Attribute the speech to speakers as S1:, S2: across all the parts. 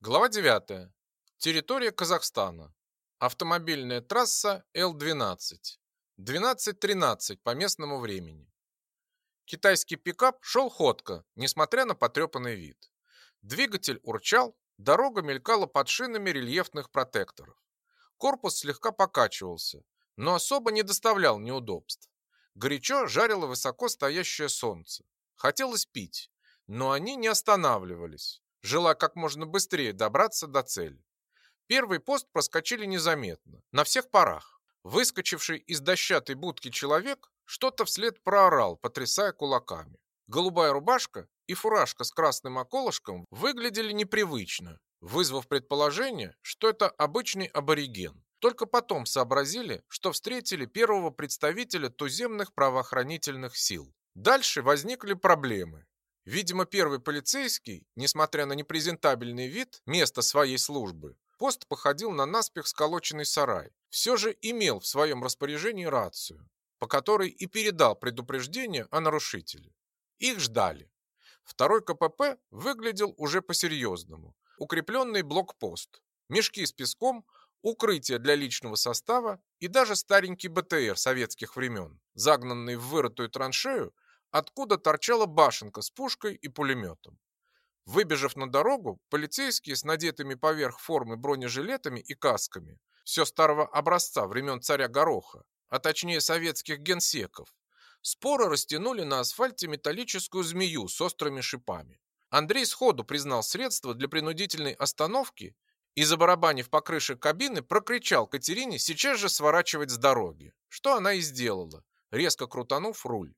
S1: Глава 9. Территория Казахстана. Автомобильная трасса Л-12. 12.13 по местному времени. Китайский пикап шел ходко, несмотря на потрепанный вид. Двигатель урчал, дорога мелькала под шинами рельефных протекторов. Корпус слегка покачивался, но особо не доставлял неудобств. Горячо жарило высоко стоящее солнце. Хотелось пить, но они не останавливались желая как можно быстрее добраться до цели. Первый пост проскочили незаметно, на всех парах. Выскочивший из дощатой будки человек что-то вслед проорал, потрясая кулаками. Голубая рубашка и фуражка с красным околышком выглядели непривычно, вызвав предположение, что это обычный абориген. Только потом сообразили, что встретили первого представителя туземных правоохранительных сил. Дальше возникли проблемы. Видимо, первый полицейский, несмотря на непрезентабельный вид места своей службы, пост походил на наспех сколоченный сарай, все же имел в своем распоряжении рацию, по которой и передал предупреждение о нарушителе. Их ждали. Второй КПП выглядел уже по-серьезному. Укрепленный блокпост, мешки с песком, укрытие для личного состава и даже старенький БТР советских времен, загнанный в вырытую траншею откуда торчала башенка с пушкой и пулеметом. Выбежав на дорогу, полицейские с надетыми поверх формы бронежилетами и касками, все старого образца времен царя Гороха, а точнее советских генсеков, споро растянули на асфальте металлическую змею с острыми шипами. Андрей сходу признал средства для принудительной остановки и, забарабанив по крыше кабины, прокричал Катерине сейчас же сворачивать с дороги, что она и сделала, резко крутанув руль.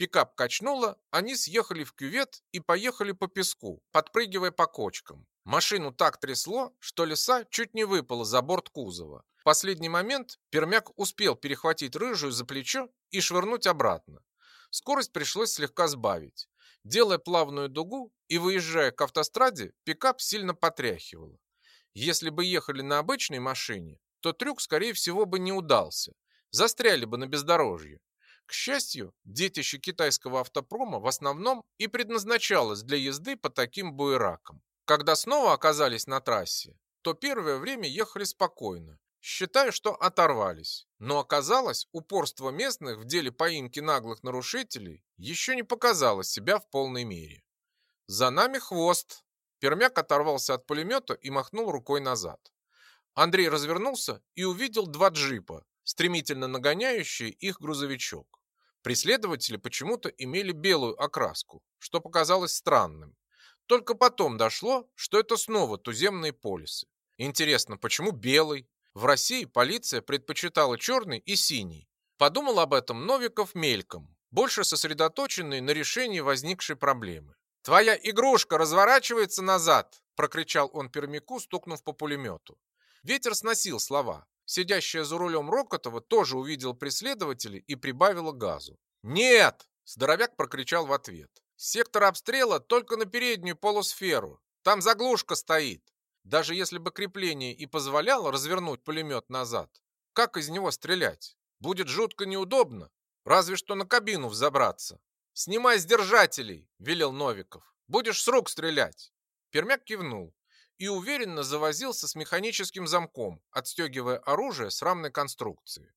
S1: Пикап качнуло, они съехали в кювет и поехали по песку, подпрыгивая по кочкам. Машину так трясло, что леса чуть не выпала за борт кузова. В последний момент Пермяк успел перехватить рыжую за плечо и швырнуть обратно. Скорость пришлось слегка сбавить. Делая плавную дугу и выезжая к автостраде, пикап сильно потряхивало. Если бы ехали на обычной машине, то трюк, скорее всего, бы не удался. Застряли бы на бездорожье. К счастью, детище китайского автопрома в основном и предназначалось для езды по таким буеракам. Когда снова оказались на трассе, то первое время ехали спокойно, считая, что оторвались. Но оказалось, упорство местных в деле поимки наглых нарушителей еще не показало себя в полной мере. «За нами хвост!» Пермяк оторвался от пулемета и махнул рукой назад. Андрей развернулся и увидел два джипа, стремительно нагоняющие их грузовичок. Преследователи почему-то имели белую окраску, что показалось странным. Только потом дошло, что это снова туземные полисы. Интересно, почему белый? В России полиция предпочитала черный и синий. Подумал об этом Новиков мельком, больше сосредоточенный на решении возникшей проблемы. «Твоя игрушка разворачивается назад!» – прокричал он пермяку, стукнув по пулемету. Ветер сносил слова, Сидящая за рулем Рокотова тоже увидел преследователей и прибавила газу. «Нет!» – здоровяк прокричал в ответ. «Сектор обстрела только на переднюю полусферу. Там заглушка стоит. Даже если бы крепление и позволяло развернуть пулемет назад, как из него стрелять? Будет жутко неудобно. Разве что на кабину взобраться. «Снимай с держателей!» – велел Новиков. «Будешь с рук стрелять!» Пермяк кивнул и уверенно завозился с механическим замком, отстегивая оружие с рамной конструкции.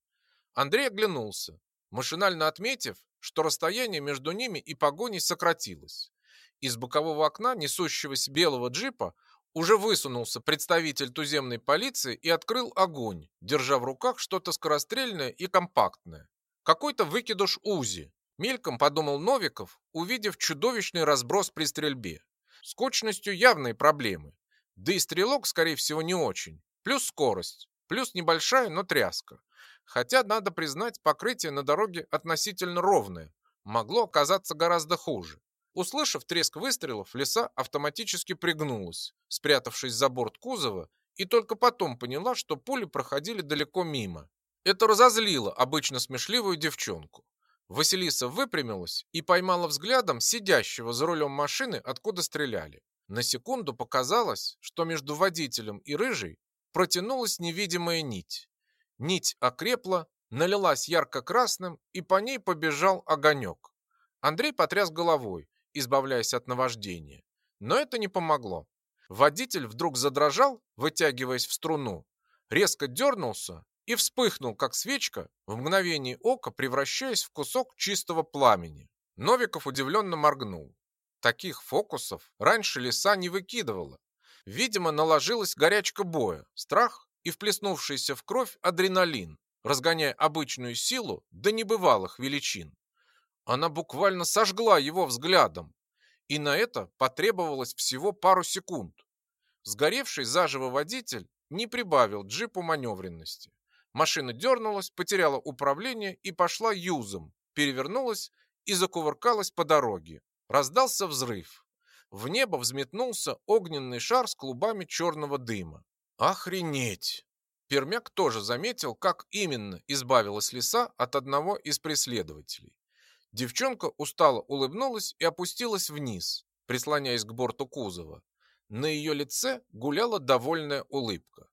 S1: Андрей оглянулся, машинально отметив, что расстояние между ними и погоней сократилось. Из бокового окна несущегося белого джипа уже высунулся представитель туземной полиции и открыл огонь, держа в руках что-то скорострельное и компактное. Какой-то выкидыш УЗИ, мельком подумал Новиков, увидев чудовищный разброс при стрельбе. С кочностью явные проблемы. Да и стрелок, скорее всего, не очень. Плюс скорость, плюс небольшая, но тряска. Хотя, надо признать, покрытие на дороге относительно ровное. Могло оказаться гораздо хуже. Услышав треск выстрелов, леса автоматически пригнулась, спрятавшись за борт кузова, и только потом поняла, что пули проходили далеко мимо. Это разозлило обычно смешливую девчонку. Василиса выпрямилась и поймала взглядом сидящего за рулем машины, откуда стреляли. На секунду показалось, что между водителем и рыжей протянулась невидимая нить. Нить окрепла, налилась ярко-красным, и по ней побежал огонек. Андрей потряс головой, избавляясь от наваждения. Но это не помогло. Водитель вдруг задрожал, вытягиваясь в струну, резко дернулся и вспыхнул, как свечка, в мгновение ока превращаясь в кусок чистого пламени. Новиков удивленно моргнул. Таких фокусов раньше лиса не выкидывала. Видимо, наложилась горячка боя, страх и вплеснувшийся в кровь адреналин, разгоняя обычную силу до небывалых величин. Она буквально сожгла его взглядом, и на это потребовалось всего пару секунд. Сгоревший заживо водитель не прибавил джипу маневренности. Машина дернулась, потеряла управление и пошла юзом, перевернулась и закувыркалась по дороге. Раздался взрыв. В небо взметнулся огненный шар с клубами черного дыма. Охренеть! Пермяк тоже заметил, как именно избавилась лиса от одного из преследователей. Девчонка устало улыбнулась и опустилась вниз, прислоняясь к борту кузова. На ее лице гуляла довольная улыбка.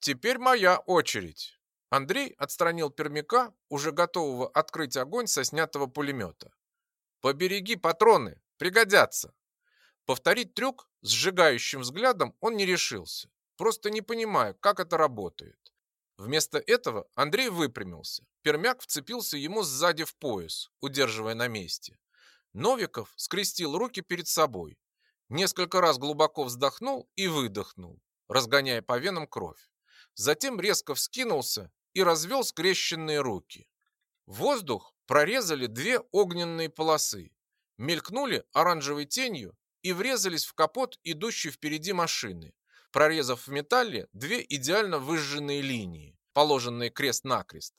S1: «Теперь моя очередь!» Андрей отстранил пермяка, уже готового открыть огонь со снятого пулемета. «Побереги патроны, пригодятся!» Повторить трюк с сжигающим взглядом он не решился, просто не понимая, как это работает. Вместо этого Андрей выпрямился. Пермяк вцепился ему сзади в пояс, удерживая на месте. Новиков скрестил руки перед собой. Несколько раз глубоко вздохнул и выдохнул, разгоняя по венам кровь. Затем резко вскинулся и развел скрещенные руки. Воздух прорезали две огненные полосы, мелькнули оранжевой тенью и врезались в капот идущей впереди машины прорезав в металле две идеально выжженные линии, положенные крест-накрест.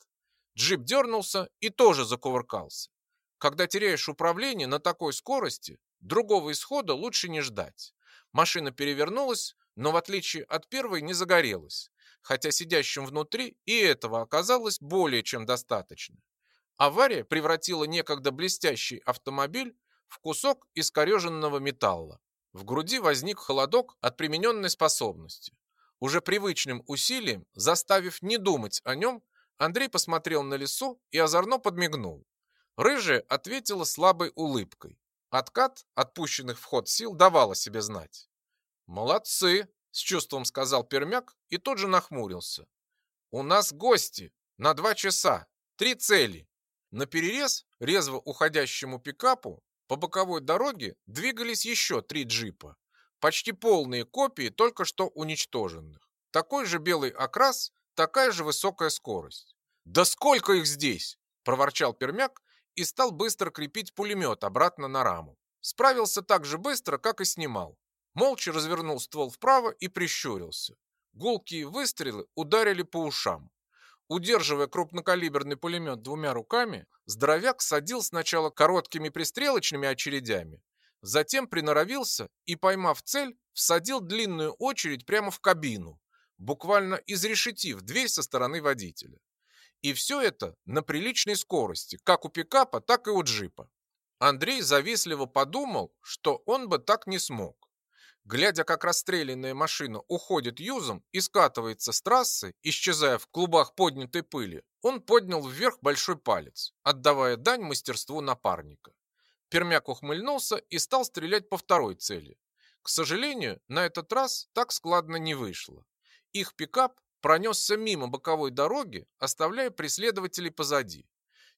S1: Джип дернулся и тоже закувыркался. Когда теряешь управление на такой скорости, другого исхода лучше не ждать. Машина перевернулась, но в отличие от первой не загорелась, хотя сидящим внутри и этого оказалось более чем достаточно. Авария превратила некогда блестящий автомобиль в кусок искореженного металла. В груди возник холодок от примененной способности. Уже привычным усилием, заставив не думать о нем, Андрей посмотрел на лесу и озорно подмигнул. Рыжая ответила слабой улыбкой. Откат отпущенных в ход сил давал себе знать. «Молодцы!» – с чувством сказал Пермяк и тут же нахмурился. «У нас гости на два часа, три цели». На перерез резво уходящему пикапу по боковой дороге двигались еще три джипа, почти полные копии только что уничтоженных. Такой же белый окрас, такая же высокая скорость. «Да сколько их здесь!» – проворчал Пермяк и стал быстро крепить пулемет обратно на раму. Справился так же быстро, как и снимал. Молча развернул ствол вправо и прищурился. Гулкие выстрелы ударили по ушам. Удерживая крупнокалиберный пулемет двумя руками, здоровяк садил сначала короткими пристрелочными очередями, затем приноровился и, поймав цель, всадил длинную очередь прямо в кабину, буквально изрешетив дверь со стороны водителя. И все это на приличной скорости, как у пикапа, так и у джипа. Андрей завистливо подумал, что он бы так не смог. Глядя, как расстрелянная машина уходит юзом и скатывается с трассы, исчезая в клубах поднятой пыли, он поднял вверх большой палец, отдавая дань мастерству напарника. Пермяк ухмыльнулся и стал стрелять по второй цели. К сожалению, на этот раз так складно не вышло. Их пикап пронесся мимо боковой дороги, оставляя преследователей позади.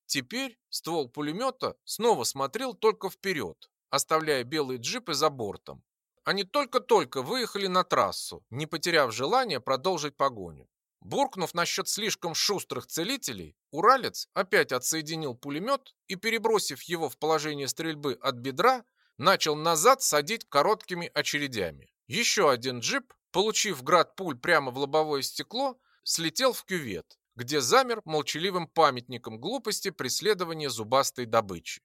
S1: Теперь ствол пулемета снова смотрел только вперед, оставляя белые джипы за бортом, они только-только выехали на трассу, не потеряв желания продолжить погоню. Буркнув насчет слишком шустрых целителей, уралец опять отсоединил пулемет и, перебросив его в положение стрельбы от бедра, начал назад садить короткими очередями. Еще один джип, получив град пуль прямо в лобовое стекло, слетел в кювет, где замер молчаливым памятником глупости преследования зубастой добычи.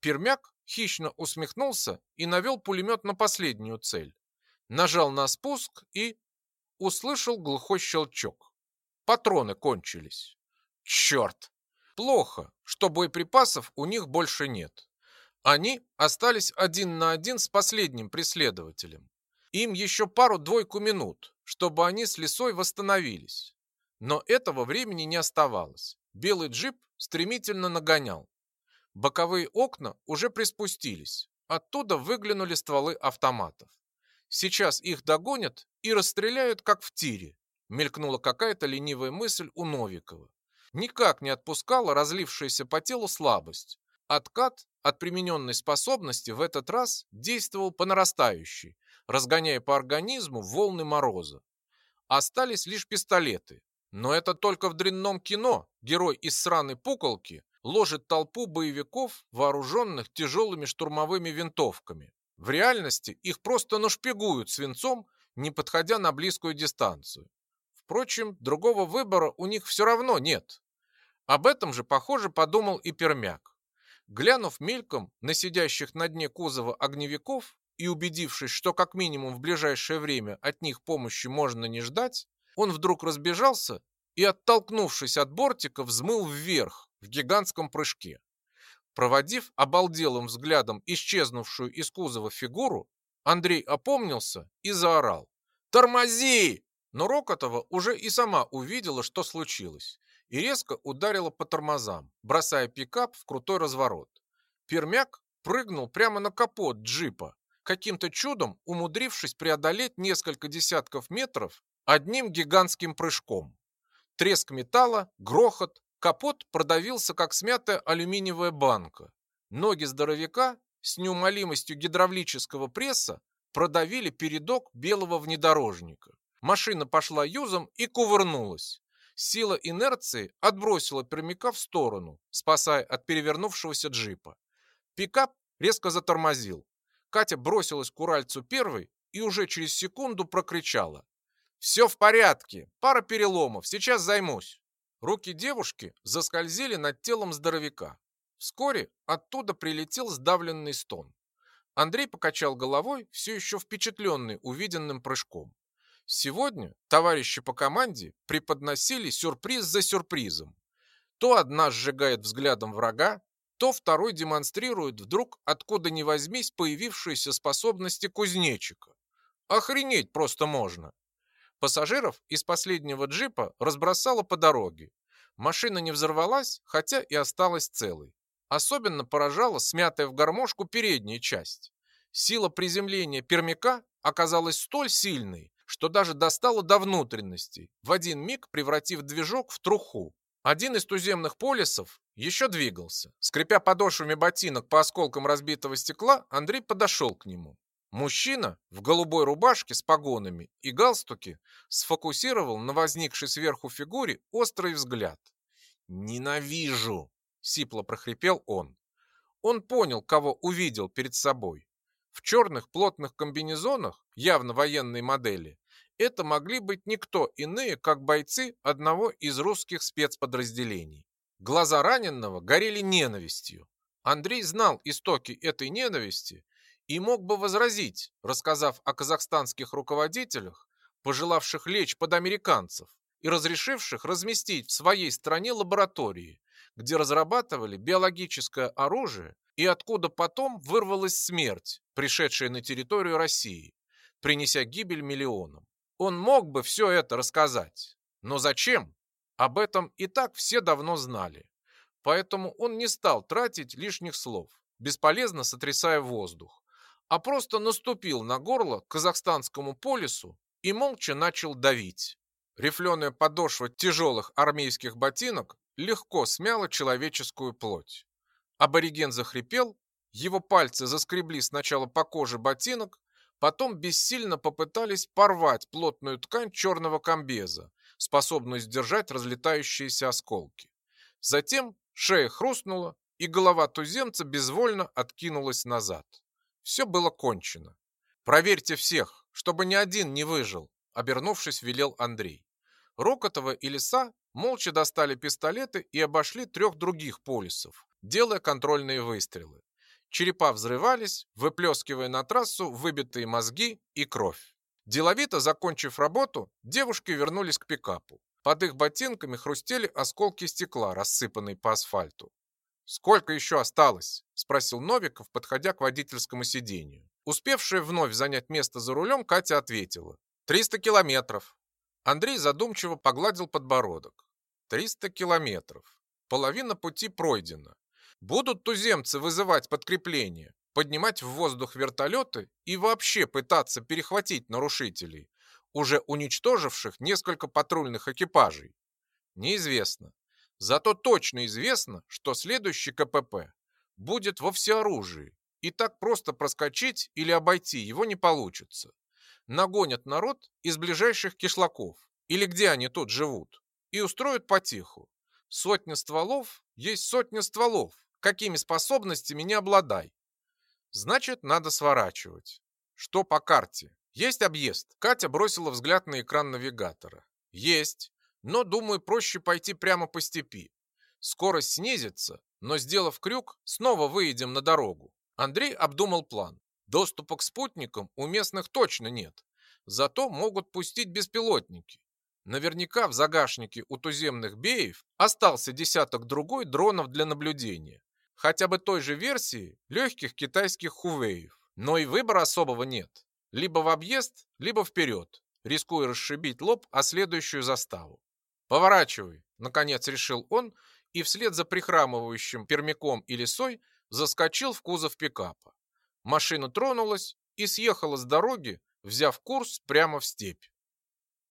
S1: Пермяк хищно усмехнулся и навел пулемет на последнюю цель. Нажал на спуск и услышал глухой щелчок. Патроны кончились. Черт! Плохо, что боеприпасов у них больше нет. Они остались один на один с последним преследователем. Им еще пару-двойку минут, чтобы они с лесой восстановились. Но этого времени не оставалось. Белый джип стремительно нагонял. Боковые окна уже приспустились. Оттуда выглянули стволы автоматов. Сейчас их догонят и расстреляют, как в тире. Мелькнула какая-то ленивая мысль у Новикова. Никак не отпускала разлившаяся по телу слабость. Откат от примененной способности в этот раз действовал по нарастающей, разгоняя по организму волны мороза. Остались лишь пистолеты. Но это только в дрянном кино герой из сраной пуколки ложит толпу боевиков, вооруженных тяжелыми штурмовыми винтовками. В реальности их просто нашпигуют свинцом, не подходя на близкую дистанцию. Впрочем, другого выбора у них все равно нет. Об этом же, похоже, подумал и Пермяк. Глянув мельком на сидящих на дне кузова огневиков и убедившись, что как минимум в ближайшее время от них помощи можно не ждать, он вдруг разбежался и, оттолкнувшись от бортика, взмыл вверх в гигантском прыжке. Проводив обалделым взглядом исчезнувшую из кузова фигуру, Андрей опомнился и заорал. «Тормози!» Но Рокотова уже и сама увидела, что случилось, и резко ударила по тормозам, бросая пикап в крутой разворот. Пермяк прыгнул прямо на капот джипа, каким-то чудом умудрившись преодолеть несколько десятков метров одним гигантским прыжком. Треск металла, грохот, капот продавился, как смятая алюминиевая банка. Ноги здоровяка с неумолимостью гидравлического пресса продавили передок белого внедорожника. Машина пошла юзом и кувырнулась. Сила инерции отбросила пермяка в сторону, спасая от перевернувшегося джипа. Пикап резко затормозил. Катя бросилась к Уральцу первой и уже через секунду прокричала. «Все в порядке, пара переломов, сейчас займусь». Руки девушки заскользили над телом здоровяка. Вскоре оттуда прилетел сдавленный стон. Андрей покачал головой, все еще впечатленный увиденным прыжком. Сегодня товарищи по команде преподносили сюрприз за сюрпризом. То одна сжигает взглядом врага, то второй демонстрирует вдруг откуда ни возьмись появившиеся способности кузнечика. Охренеть просто можно. Пассажиров из последнего джипа разбросало по дороге. Машина не взорвалась, хотя и осталась целой. Особенно поражала смятая в гармошку передняя часть. Сила приземления пермяка оказалась столь сильной, что даже достало до внутренностей, в один миг превратив движок в труху. Один из туземных полисов еще двигался. Скрипя подошвами ботинок по осколкам разбитого стекла, Андрей подошел к нему. Мужчина в голубой рубашке с погонами и галстуке сфокусировал на возникшей сверху фигуре острый взгляд. «Ненавижу!» — сипло прохрипел он. Он понял, кого увидел перед собой. В черных плотных комбинезонах, явно военной модели, это могли быть никто иные, как бойцы одного из русских спецподразделений. Глаза раненного горели ненавистью. Андрей знал истоки этой ненависти и мог бы возразить, рассказав о казахстанских руководителях, пожелавших лечь под американцев и разрешивших разместить в своей стране лаборатории, где разрабатывали биологическое оружие и откуда потом вырвалась смерть, пришедшая на территорию России, принеся гибель миллионам. Он мог бы все это рассказать. Но зачем? Об этом и так все давно знали. Поэтому он не стал тратить лишних слов, бесполезно сотрясая воздух, а просто наступил на горло казахстанскому полису и молча начал давить. Рифленая подошва тяжелых армейских ботинок легко смяла человеческую плоть. Абориген захрипел, его пальцы заскребли сначала по коже ботинок, потом бессильно попытались порвать плотную ткань черного комбеза, способную сдержать разлетающиеся осколки. Затем шея хрустнула, и голова туземца безвольно откинулась назад. Все было кончено. «Проверьте всех, чтобы ни один не выжил», обернувшись, велел Андрей. Рокотова и Лиса молча достали пистолеты и обошли трех других полисов, делая контрольные выстрелы. Черепа взрывались, выплескивая на трассу выбитые мозги и кровь. Деловито закончив работу, девушки вернулись к пикапу. Под их ботинками хрустели осколки стекла, рассыпанные по асфальту. «Сколько еще осталось?» – спросил Новиков, подходя к водительскому сидению. Успевшая вновь занять место за рулем, Катя ответила. «Триста километров». Андрей задумчиво погладил подбородок. «Триста километров. Половина пути пройдена. Будут туземцы вызывать подкрепление. поднимать в воздух вертолеты и вообще пытаться перехватить нарушителей, уже уничтоживших несколько патрульных экипажей? Неизвестно. Зато точно известно, что следующий КПП будет во всеоружии, и так просто проскочить или обойти его не получится. Нагонят народ из ближайших кишлаков, или где они тут живут, и устроят потиху. Сотня стволов есть сотня стволов, какими способностями не обладай. Значит, надо сворачивать. Что по карте? Есть объезд? Катя бросила взгляд на экран навигатора. Есть, но, думаю, проще пойти прямо по степи. Скорость снизится, но, сделав крюк, снова выедем на дорогу. Андрей обдумал план. Доступа к спутникам у местных точно нет. Зато могут пустить беспилотники. Наверняка в загашнике у туземных беев остался десяток другой дронов для наблюдения. Хотя бы той же версии легких китайских хувеев. Но и выбора особого нет. Либо в объезд, либо вперед, рискуя расшибить лоб о следующую заставу. «Поворачивай», — наконец решил он, и вслед за прихрамывающим пермяком и лисой заскочил в кузов пикапа. Машина тронулась и съехала с дороги, взяв курс прямо в степь.